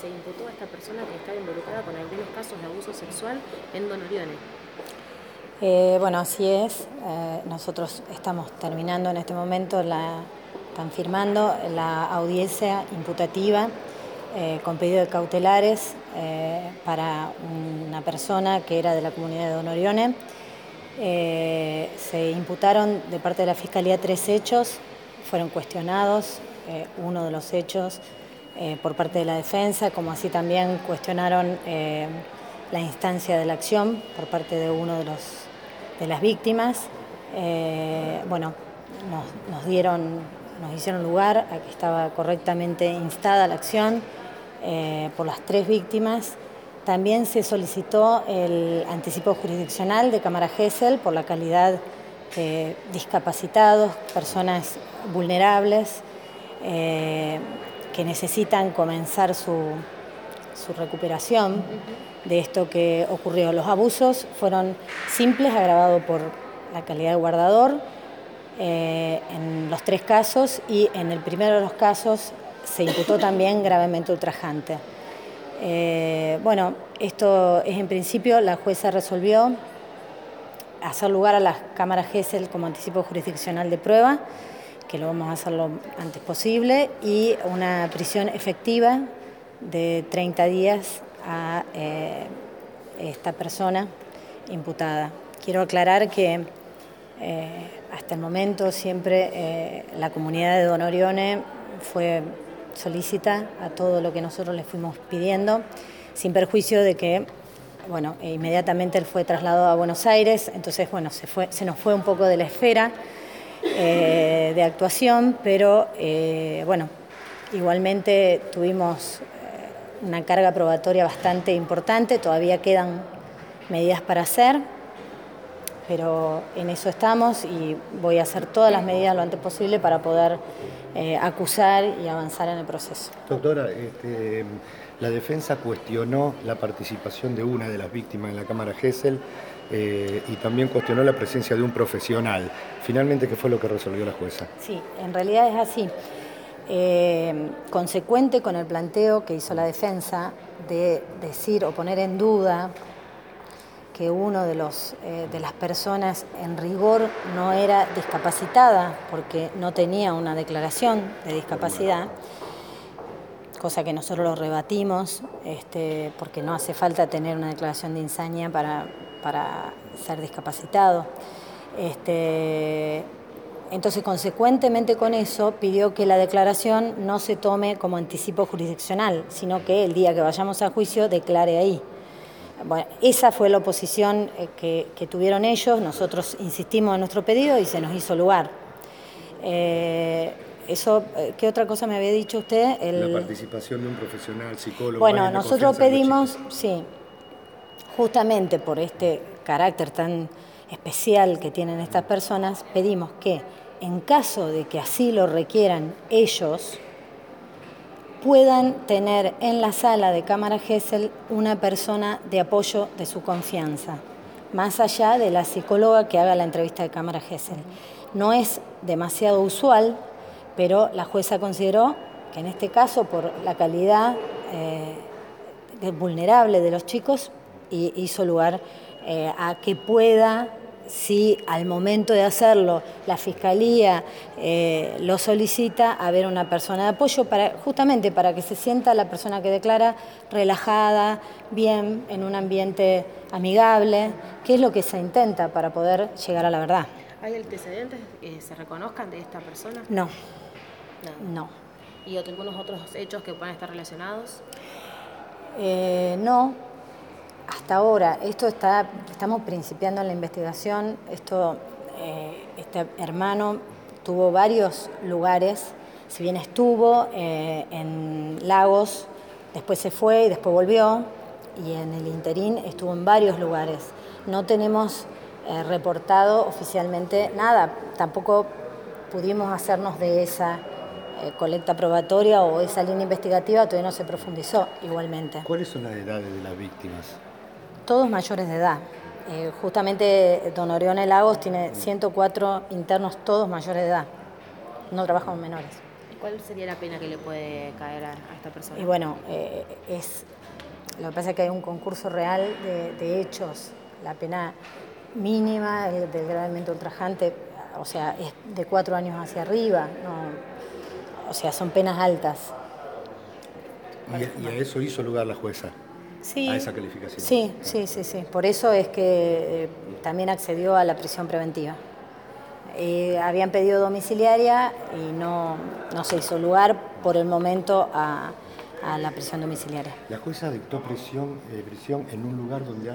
se imputó a esta persona que estaba involucrada con algunos casos de abuso sexual en Don Orione. Eh, bueno, así es. Eh, nosotros estamos terminando en este momento, la, están firmando la audiencia imputativa eh, con pedido de cautelares para una persona que era de la comunidad de Don Orione. se imputaron de parte de la Fiscalía tres hechos, fueron cuestionados uno de los hechos por parte de la defensa, como así también cuestionaron la instancia de la acción por parte de uno de los de las víctimas. Eh, bueno, nos, dieron, nos hicieron lugar a que estaba correctamente instada la acción eh, por las tres víctimas. También se solicitó el anticipo jurisdiccional de Cámara Gesell por la calidad de discapacitados, personas vulnerables eh, que necesitan comenzar su, recuperación de esto que ocurrió. Los abusos fueron simples, agravados por la calidad de guardador eh, en los tres casos y en el primero de los casos se imputó también gravemente ultrajante. Eh, bueno, esto es en principio, la jueza resolvió hacer lugar a las cámaras GESEL como anticipo jurisdiccional de prueba, que lo vamos a hacer lo antes posible, y una prisión efectiva de 30 días a eh, esta persona imputada. Quiero aclarar que eh, hasta el momento siempre eh, la comunidad de Don Orione fue solícita a todo lo que nosotros le fuimos pidiendo, sin perjuicio de que bueno, inmediatamente él fue trasladado a Buenos Aires, entonces bueno, se, fue, se nos fue un poco de la esfera de actuación, pero bueno, igualmente tuvimos una carga probatoria bastante importante, todavía quedan medidas para hacer, pero en eso estamos y voy a hacer todas las medidas lo antes posible para poder eh, acusar y avanzar en el proceso. Doctora, este, la defensa cuestionó la participación de una de las víctimas en la Cámara Gesell eh, y también cuestionó la presencia de un profesional. Finalmente, ¿qué fue lo que resolvió la jueza? Sí, en realidad es así. Eh, consecuente con el planteo que hizo la defensa de decir o poner en duda que uno de, los, eh, de las personas en rigor no era discapacitada porque no tenía una declaración de discapacidad, cosa que nosotros lo rebatimos, este, porque no hace falta tener una declaración de insanía para, para ser discapacitado. Este, entonces, consecuentemente con eso, pidió que la declaración no se tome como anticipo jurisdiccional, sino que el día que vayamos a juicio declare ahí. Bueno, esa fue la oposición eh, que, tuvieron ellos, nosotros insistimos en nuestro pedido y se nos hizo lugar. Eh, eso, eh, ¿Qué otra cosa me había dicho usted? La participación de un profesional, psicólogo. Bueno, nosotros pedimos, sí, justamente por este carácter tan especial que tienen estas personas, pedimos que en caso de que así lo requieran ellos, puedan tener en la sala de Cámara Gesell una persona de apoyo de su confianza, más allá de la psicóloga que haga la entrevista de Cámara Gesell. No es demasiado usual, pero la jueza consideró que en este caso, por la calidad eh, vulnerable de los chicos, hizo lugar eh, a que pueda si al momento de hacerlo la Fiscalía eh, lo solicita, haber una persona de apoyo para, justamente para que se sienta la persona que declara relajada, bien, en un ambiente amigable, que es lo que se intenta para poder llegar a la verdad. ¿Hay antecedentes que se reconozcan de esta persona? No. No. ¿Y algunos otros hechos que puedan estar relacionados? Eh, no, hasta ahora, esto está, estamos principiando en la investigación, esto, eh, este hermano tuvo varios lugares, si bien estuvo eh, en Lagos, después se fue y después volvió, y en el interín estuvo en varios lugares. No tenemos eh, reportado oficialmente nada, tampoco pudimos hacernos de esa colecta probatoria o esa línea investigativa, todavía no se profundizó igualmente. ¿Cuáles son las edades de las víctimas? Todos mayores de edad. Eh, justamente Don Orione Lagos tiene 104 internos, todos mayores de edad. No trabajan con menores. ¿Cuál sería la pena que le puede caer a, a esta persona? Y bueno, eh, es lo que pasa es que hay un concurso real de, de hechos. La pena mínima del, del gravemente ultrajante, o sea, es de cuatro años hacia arriba. No, o sea, son penas altas. Y, y a eso hizo lugar la jueza. Sí, a esa calificación. Sí, sí, sí, sí. Por eso es que eh, también accedió a la prisión preventiva. Eh, habían pedido domiciliaria y no, no se hizo lugar por el momento a, a la prisión domiciliaria. La jueza dictó prisión, eh, prisión en un lugar donde